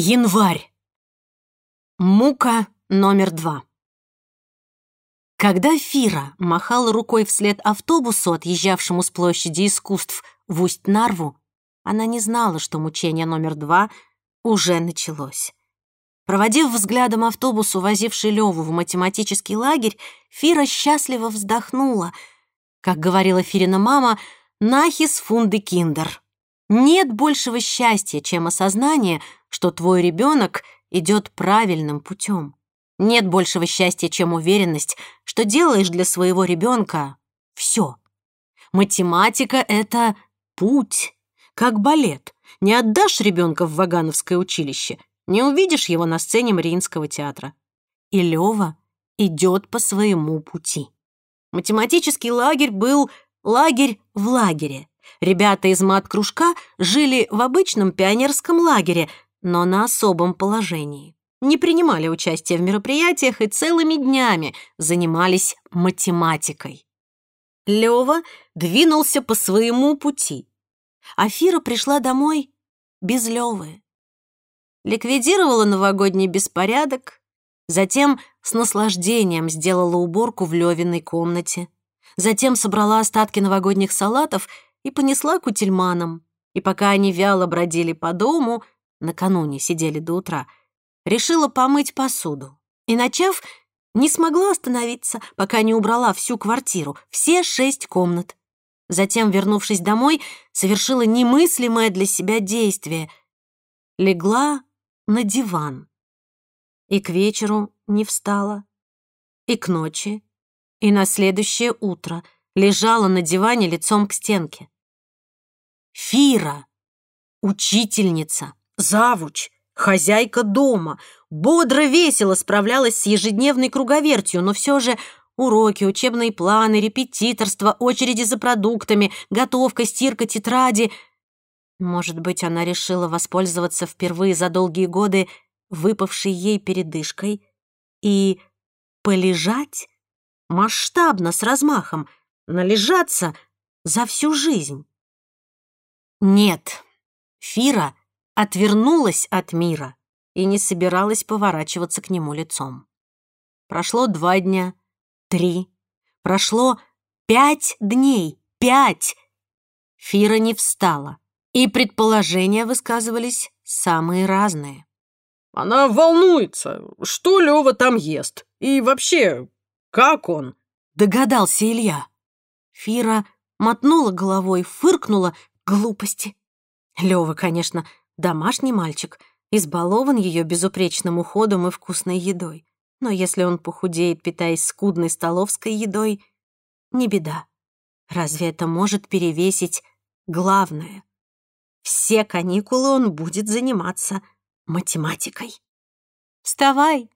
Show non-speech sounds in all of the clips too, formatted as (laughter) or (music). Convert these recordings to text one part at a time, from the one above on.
Январь. Мука номер два. Когда Фира махала рукой вслед автобусу, отъезжавшему с площади искусств в Усть-Нарву, она не знала, что мучение номер два уже началось. Проводив взглядом автобус, увозивший Леву в математический лагерь, Фира счастливо вздохнула. Как говорила Фирина мама, «Нахис фунды киндер». Нет большего счастья, чем осознание, что твой ребенок идет правильным путем. Нет большего счастья, чем уверенность, что делаешь для своего ребенка все. Математика — это путь, как балет. Не отдашь ребенка в Вагановское училище, не увидишь его на сцене Мариинского театра. И Лёва идет по своему пути. Математический лагерь был лагерь в лагере. Ребята из мат-кружка жили в обычном пионерском лагере, но на особом положении. Не принимали участие в мероприятиях и целыми днями занимались математикой. Лёва двинулся по своему пути. Афира пришла домой без Лёвы. Ликвидировала новогодний беспорядок, затем с наслаждением сделала уборку в Лёвиной комнате, затем собрала остатки новогодних салатов и понесла к утельманам. И пока они вяло бродили по дому, накануне сидели до утра, решила помыть посуду. И, начав, не смогла остановиться, пока не убрала всю квартиру, все шесть комнат. Затем, вернувшись домой, совершила немыслимое для себя действие. Легла на диван. И к вечеру не встала, и к ночи, и на следующее утро лежала на диване лицом к стенке. Фира, учительница, завуч, хозяйка дома, бодро-весело справлялась с ежедневной круговертью, но все же уроки, учебные планы, репетиторство, очереди за продуктами, готовка, стирка, тетради. Может быть, она решила воспользоваться впервые за долгие годы выпавшей ей передышкой и полежать масштабно, с размахом, належаться за всю жизнь. Нет, Фира отвернулась от мира и не собиралась поворачиваться к нему лицом. Прошло два дня, три, прошло пять дней, пять. Фира не встала, и предположения высказывались самые разные. Она волнуется, что Лёва там ест, и вообще, как он? Догадался Илья. Фира мотнула головой, фыркнула Глупости. Лёва, конечно, домашний мальчик, избалован её безупречным уходом и вкусной едой. Но если он похудеет, питаясь скудной столовской едой, не беда. Разве это может перевесить главное? Все каникулы он будет заниматься математикой. «Вставай,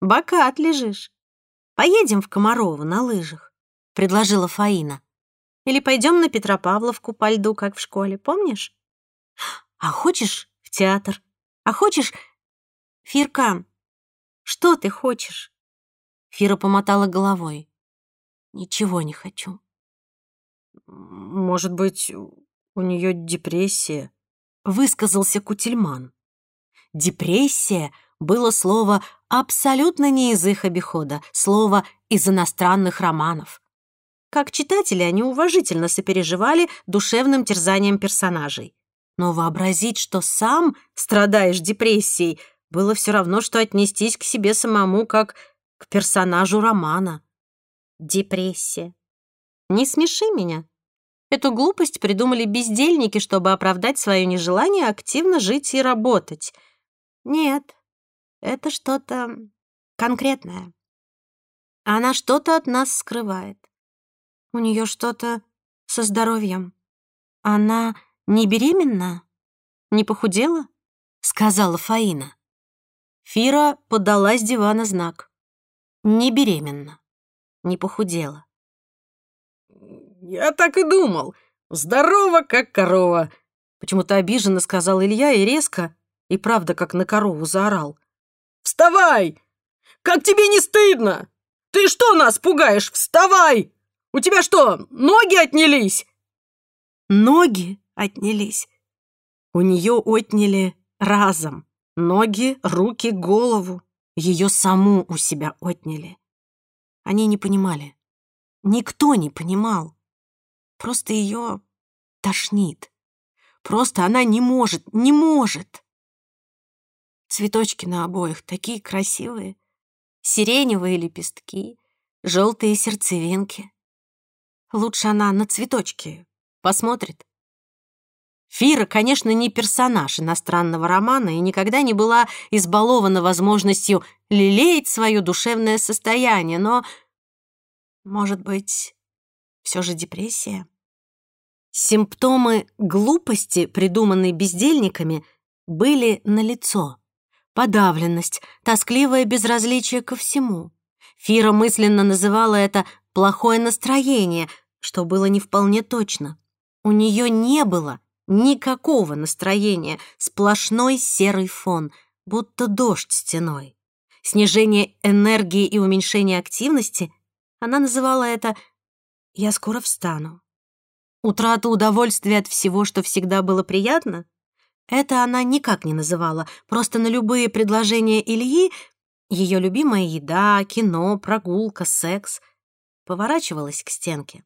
бока отлежишь. Поедем в Комарово на лыжах», — предложила Фаина. Или пойдем на Петропавловку по льду, как в школе, помнишь? А хочешь в театр? А хочешь... Фирка, что ты хочешь? Фира помотала головой. Ничего не хочу. Может быть, у нее депрессия? Высказался Кутельман. Депрессия было слово абсолютно не из их обихода, слово из иностранных романов. Как читатели они уважительно сопереживали душевным терзанием персонажей. Но вообразить, что сам страдаешь депрессией, было все равно, что отнестись к себе самому, как к персонажу романа. Депрессия. Не смеши меня. Эту глупость придумали бездельники, чтобы оправдать свое нежелание активно жить и работать. Нет, это что-то конкретное. Она что-то от нас скрывает. У нее что-то со здоровьем. Она не беременна? Не похудела? Сказала Фаина. Фира подала с дивана знак. Не беременна. Не похудела. «Я так и думал. Здорово, как корова!» Почему-то обиженно сказал Илья и резко, и правда, как на корову заорал. «Вставай! Как тебе не стыдно? Ты что нас пугаешь? Вставай!» У тебя что, ноги отнялись?» Ноги отнялись. У нее отняли разом. Ноги, руки, голову. Ее саму у себя отняли. Они не понимали. Никто не понимал. Просто ее тошнит. Просто она не может, не может. Цветочки на обоих такие красивые. Сиреневые лепестки, желтые сердцевинки. Лучше она на цветочки посмотрит. Фира, конечно, не персонаж иностранного романа и никогда не была избалована возможностью лелеять свое душевное состояние, но, может быть, все же депрессия? Симптомы глупости, придуманные бездельниками, были налицо. Подавленность, тоскливое безразличие ко всему. Фира мысленно называла это «плохое настроение», что было не вполне точно. У нее не было никакого настроения, сплошной серый фон, будто дождь стеной. Снижение энергии и уменьшение активности, она называла это «я скоро встану». Утрата удовольствия от всего, что всегда было приятно? Это она никак не называла, просто на любые предложения Ильи ее любимая еда, кино, прогулка, секс поворачивалась к стенке.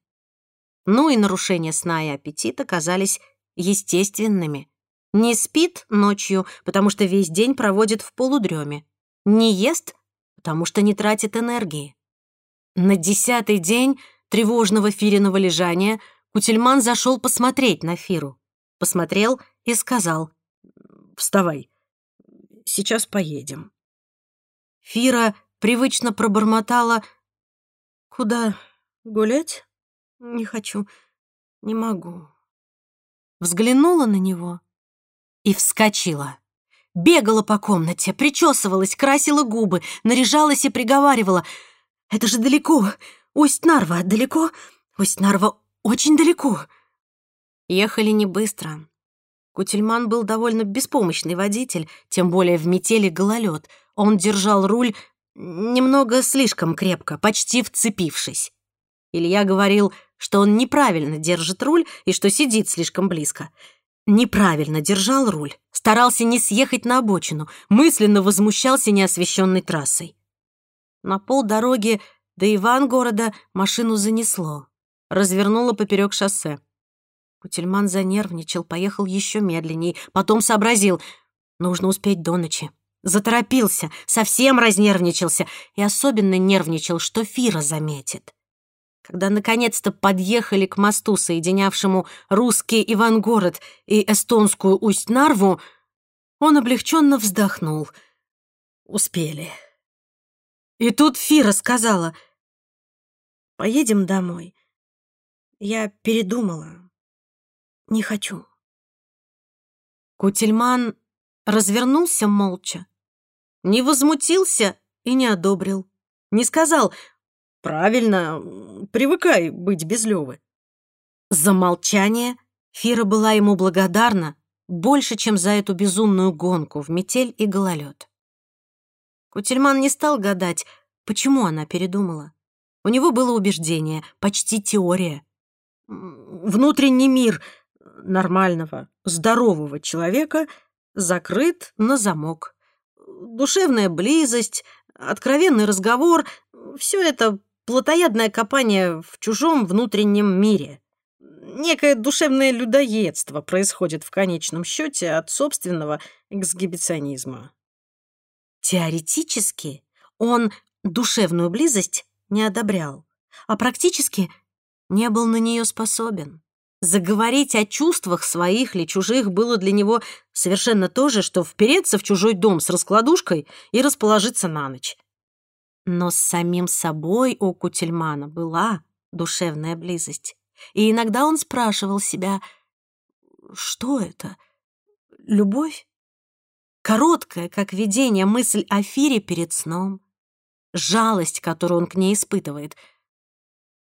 Ну и нарушения сна и аппетита казались естественными. Не спит ночью, потому что весь день проводит в полудреме. Не ест, потому что не тратит энергии. На десятый день тревожного Фириного лежания Кутельман зашел посмотреть на Фиру. Посмотрел и сказал «Вставай, сейчас поедем». Фира привычно пробормотала «Куда гулять? Не хочу, не могу» взглянула на него и вскочила. Бегала по комнате, причесывалась, красила губы, наряжалась и приговаривала. «Это же далеко! Усть-Нарва далеко? Усть-Нарва очень далеко!» Ехали не быстро. Кутельман был довольно беспомощный водитель, тем более в метели гололед. Он держал руль немного слишком крепко, почти вцепившись. Илья говорил, что он неправильно держит руль и что сидит слишком близко. Неправильно держал руль, старался не съехать на обочину, мысленно возмущался неосвещенной трассой. На полдороги до Ивангорода машину занесло, развернуло поперек шоссе. Кутельман занервничал, поехал еще медленней, потом сообразил, нужно успеть до ночи. Заторопился, совсем разнервничался и особенно нервничал, что Фира заметит. Когда наконец-то подъехали к мосту, соединявшему русский Ивангород и эстонскую Усть-Нарву, он облегченно вздохнул. Успели. И тут Фира сказала, «Поедем домой. Я передумала. Не хочу». Кутельман развернулся молча, не возмутился и не одобрил. Не сказал Правильно, привыкай быть без Лёвы. За молчание Фира была ему благодарна больше, чем за эту безумную гонку в метель и гололед. Кутельман не стал гадать, почему она передумала. У него было убеждение, почти теория. Внутренний мир нормального, здорового человека закрыт на замок. Душевная близость, откровенный разговор — все это плотоядное копание в чужом внутреннем мире. Некое душевное людоедство происходит в конечном счете от собственного эксгибиционизма. Теоретически он душевную близость не одобрял, а практически не был на нее способен. Заговорить о чувствах своих или чужих было для него совершенно то же, что впереться в чужой дом с раскладушкой и расположиться на ночь. Но с самим собой у Кутельмана была душевная близость. И иногда он спрашивал себя, что это? Любовь? Короткая, как видение, мысль о Фире перед сном. Жалость, которую он к ней испытывает.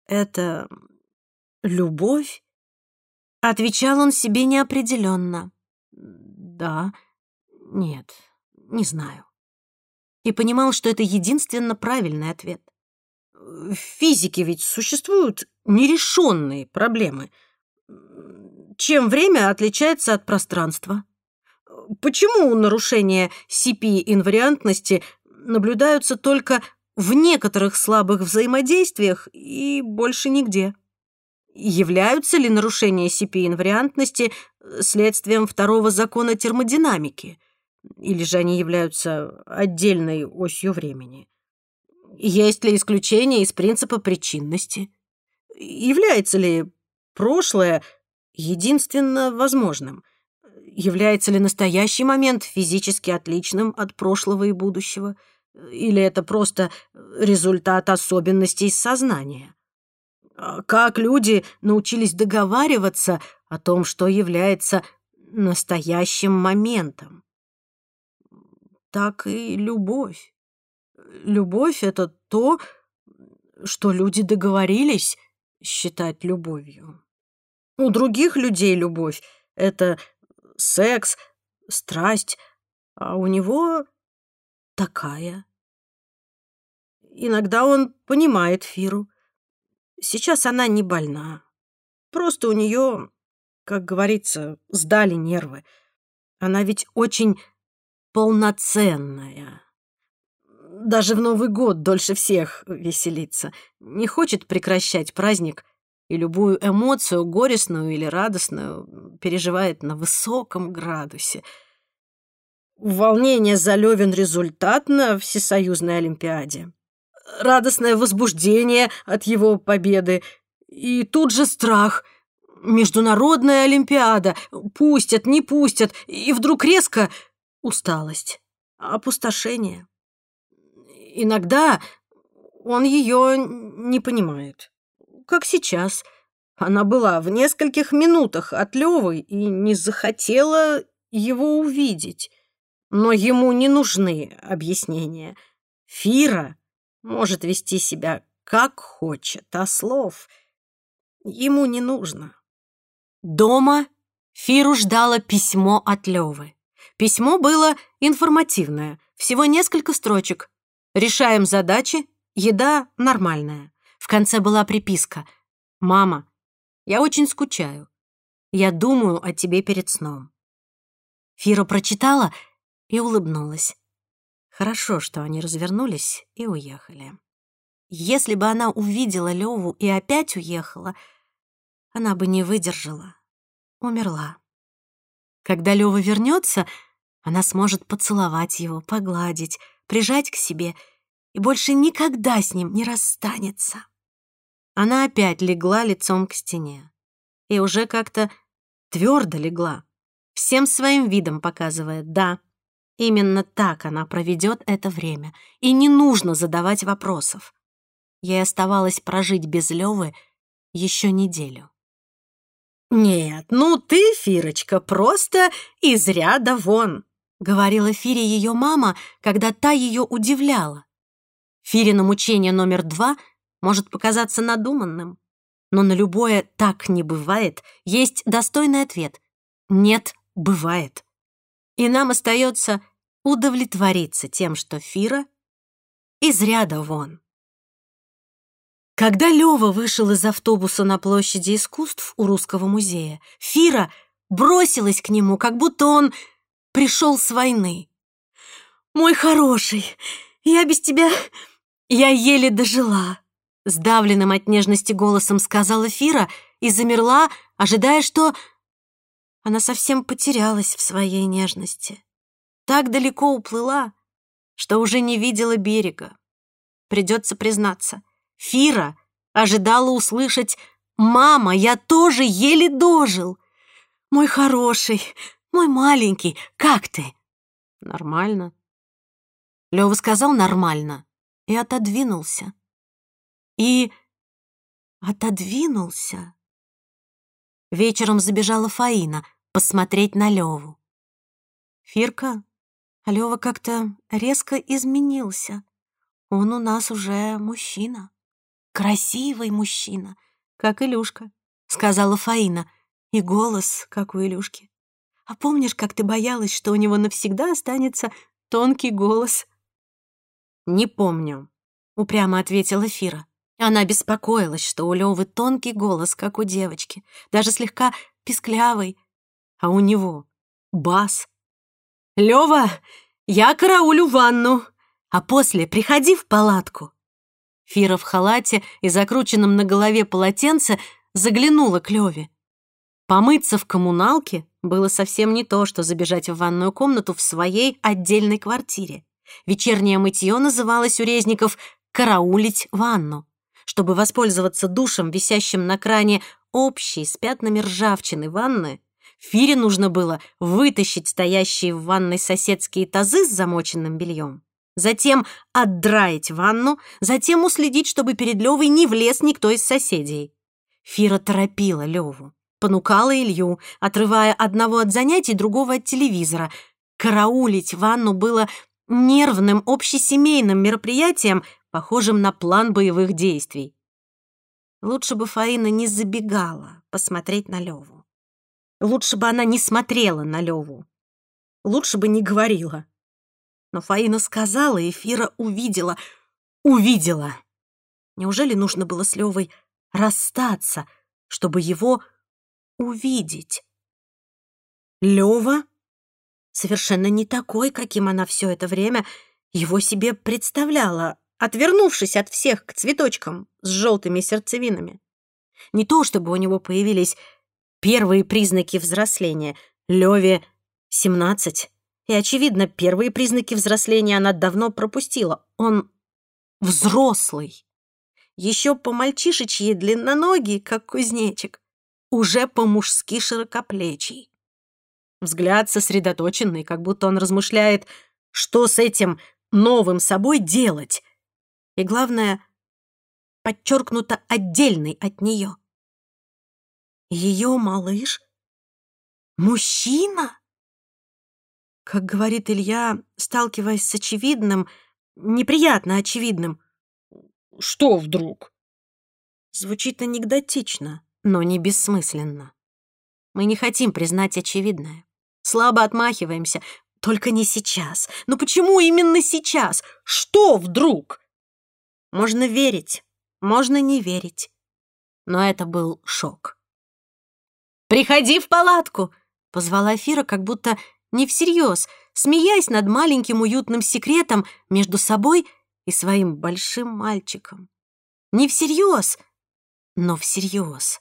Это любовь? Отвечал он себе неопределенно. Да, нет, не знаю и понимал, что это единственно правильный ответ. В физике ведь существуют нерешенные проблемы. Чем время отличается от пространства? Почему нарушения CP-инвариантности наблюдаются только в некоторых слабых взаимодействиях и больше нигде? Являются ли нарушения CP-инвариантности следствием второго закона термодинамики? Или же они являются отдельной осью времени? Есть ли исключение из принципа причинности? Является ли прошлое единственно возможным? Является ли настоящий момент физически отличным от прошлого и будущего? Или это просто результат особенностей сознания? А как люди научились договариваться о том, что является настоящим моментом? Так и любовь. Любовь — это то, что люди договорились считать любовью. У других людей любовь — это секс, страсть, а у него такая. Иногда он понимает Фиру. Сейчас она не больна. Просто у нее, как говорится, сдали нервы. Она ведь очень полноценная. Даже в Новый год дольше всех веселится. Не хочет прекращать праздник и любую эмоцию, горестную или радостную, переживает на высоком градусе. Волнение за Левин результат на Всесоюзной Олимпиаде. Радостное возбуждение от его победы. И тут же страх. Международная Олимпиада. Пустят, не пустят. И вдруг резко усталость, опустошение. Иногда он ее не понимает. Как сейчас. Она была в нескольких минутах от Левы и не захотела его увидеть. Но ему не нужны объяснения. Фира может вести себя как хочет, а слов ему не нужно. Дома Фиру ждало письмо от Левы. Письмо было информативное, всего несколько строчек. Решаем задачи, еда нормальная. В конце была приписка. «Мама, я очень скучаю. Я думаю о тебе перед сном». Фира прочитала и улыбнулась. Хорошо, что они развернулись и уехали. Если бы она увидела Леву и опять уехала, она бы не выдержала. Умерла. Когда Лева вернется, она сможет поцеловать его, погладить, прижать к себе и больше никогда с ним не расстанется. Она опять легла лицом к стене и уже как-то твердо легла, всем своим видом показывая «да». Именно так она проведет это время, и не нужно задавать вопросов. Ей оставалось прожить без Лёвы еще неделю. «Нет, ну ты, Фирочка, просто из ряда вон!» — говорила Фире ее мама, когда та ее удивляла. Фирина мучение номер два может показаться надуманным, но на любое «так не бывает» есть достойный ответ «нет, бывает». И нам остается удовлетвориться тем, что Фира из ряда вон. Когда Лёва вышел из автобуса на площади искусств у Русского музея, Фира бросилась к нему, как будто он пришел с войны. «Мой хороший, я без тебя... Я еле дожила», — сдавленным от нежности голосом сказала Фира и замерла, ожидая, что... Она совсем потерялась в своей нежности. Так далеко уплыла, что уже не видела берега. Придется признаться, Фира ожидала услышать «Мама, я тоже еле дожил!» «Мой хороший, мой маленький, как ты?» «Нормально». Лёва сказал «нормально» и отодвинулся. И отодвинулся. Вечером забежала Фаина посмотреть на Лёву. «Фирка, Лёва как-то резко изменился. Он у нас уже мужчина. Красивый мужчина, как Илюшка», — сказала Фаина. И голос, как у Илюшки. А помнишь, как ты боялась, что у него навсегда останется тонкий голос?» «Не помню», — упрямо ответила Фира. Она беспокоилась, что у Лёвы тонкий голос, как у девочки, даже слегка писклявый, а у него бас. «Лёва, я караулю ванну, а после приходи в палатку». Фира в халате и закрученном на голове полотенце заглянула к Лёве. Помыться в коммуналке было совсем не то, что забежать в ванную комнату в своей отдельной квартире. Вечернее мытье называлось у резников «караулить ванну». Чтобы воспользоваться душем, висящим на кране общей с пятнами ржавчины ванны, Фире нужно было вытащить стоящие в ванной соседские тазы с замоченным бельем, затем отдраить ванну, затем уследить, чтобы перед Левой не влез никто из соседей. Фира торопила Леву, понукала Илью, отрывая одного от занятий, другого от телевизора. Караулить ванну было нервным общесемейным мероприятием, похожим на план боевых действий. Лучше бы Фаина не забегала посмотреть на Леву. Лучше бы она не смотрела на Леву. Лучше бы не говорила. Но Фаина сказала, и Фира увидела. Увидела. Неужели нужно было с Левой расстаться, чтобы его увидеть? Лева совершенно не такой, каким она все это время его себе представляла, отвернувшись от всех к цветочкам с желтыми сердцевинами. Не то чтобы у него появились первые признаки взросления. Леве 17. И, очевидно, первые признаки взросления она давно пропустила. Он взрослый. Еще по-мальчишечьи длинноногий, как кузнечик. Уже по-мужски широкоплечий. Взгляд сосредоточенный, как будто он размышляет, что с этим новым собой делать. И главное, подчеркнуто отдельный от нее. Ее малыш? Мужчина? Как говорит Илья, сталкиваясь с очевидным, неприятно очевидным. Что вдруг? Звучит анекдотично, но не бессмысленно. Мы не хотим признать очевидное. Слабо отмахиваемся. Только не сейчас. Но почему именно сейчас? Что вдруг? Можно верить, можно не верить. Но это был шок. «Приходи в палатку!» — позвала Фира, как будто не всерьез, смеясь над маленьким уютным секретом между собой и своим большим мальчиком. Не всерьез, но всерьез.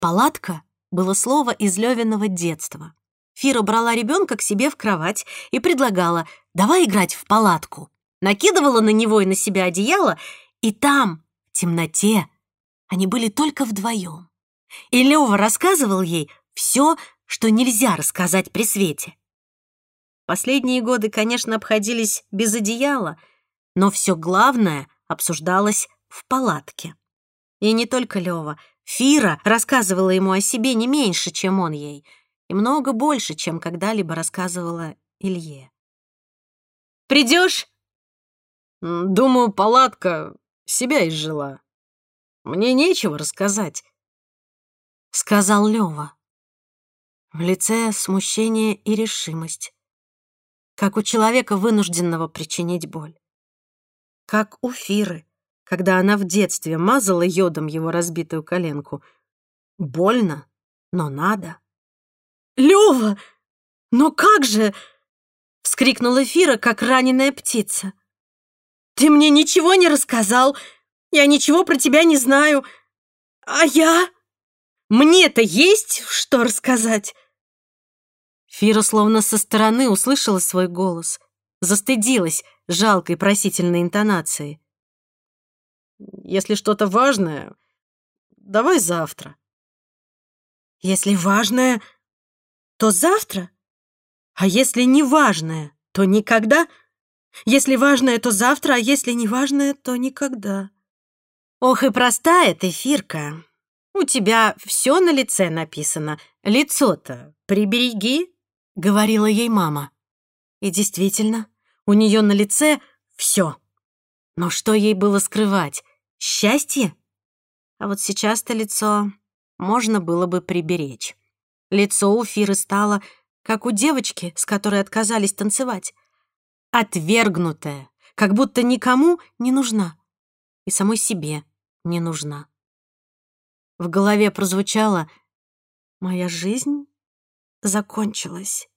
Палатка было слово из Левиного детства. Фира брала ребенка к себе в кровать и предлагала «давай играть в палатку». Накидывала на него и на себя одеяло, и там, в темноте, они были только вдвоем. И Лёва рассказывал ей все, что нельзя рассказать при свете. Последние годы, конечно, обходились без одеяла, но все главное обсуждалось в палатке. И не только Лёва. Фира рассказывала ему о себе не меньше, чем он ей, и много больше, чем когда-либо рассказывала Илье. «Придёшь?» «Думаю, палатка себя изжила. Мне нечего рассказать. — сказал Лёва. В лице смущение и решимость. Как у человека, вынужденного причинить боль. Как у Фиры, когда она в детстве мазала йодом его разбитую коленку. Больно, но надо. «Лёва, но как же?» — вскрикнула Фира, как раненая птица. «Ты мне ничего не рассказал, я ничего про тебя не знаю, а я...» Мне-то есть что рассказать!» Фира словно со стороны услышала свой голос, застыдилась жалкой просительной интонацией. «Если что-то важное, давай завтра». «Если важное, то завтра? А если не важное, то никогда? Если важное, то завтра, а если не важное, то никогда». Ох и простая ты, Фирка. У тебя все на лице написано. Лицо-то прибереги, — говорила ей мама. И действительно, у нее на лице все. Но что ей было скрывать? Счастье? А вот сейчас-то лицо можно было бы приберечь. Лицо у Фиры стало, как у девочки, с которой отказались танцевать. Отвергнутое, как будто никому не нужна. И самой себе не нужна. В голове прозвучало «Моя жизнь закончилась».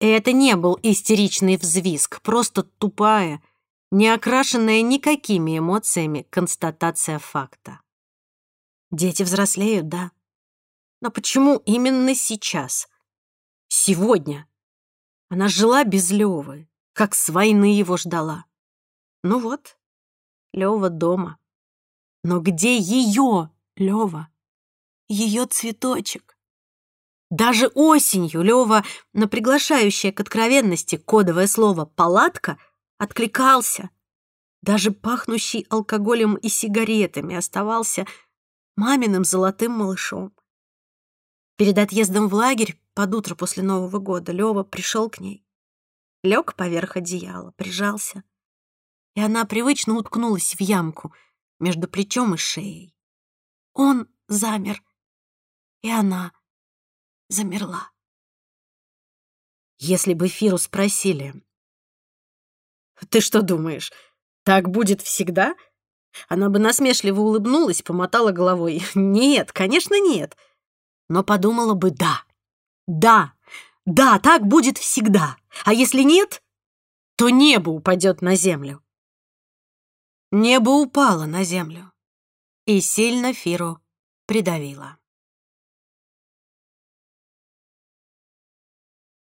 И это не был истеричный взвизг, просто тупая, не окрашенная никакими эмоциями констатация факта. Дети взрослеют, да. Но почему именно сейчас? Сегодня? Она жила без Лёвы, как с войны его ждала. Ну вот, Лёва дома. Но где её, Лёва? Её цветочек. Даже осенью Лёва на приглашающее к откровенности кодовое слово «палатка» откликался. Даже пахнущий алкоголем и сигаретами оставался маминым золотым малышом. Перед отъездом в лагерь под утро после Нового года Лёва пришел к ней. Лег поверх одеяла, прижался. И она привычно уткнулась в ямку между плечом и шеей. Он замер, и она замерла. Если бы Фиру спросили, «Ты что думаешь, так будет всегда?» Она бы насмешливо улыбнулась, помотала головой. (laughs) «Нет, конечно, нет!» но подумала бы «да». Да, да, так будет всегда. А если нет, то небо упадет на землю. Небо упало на землю и сильно Фиру придавило.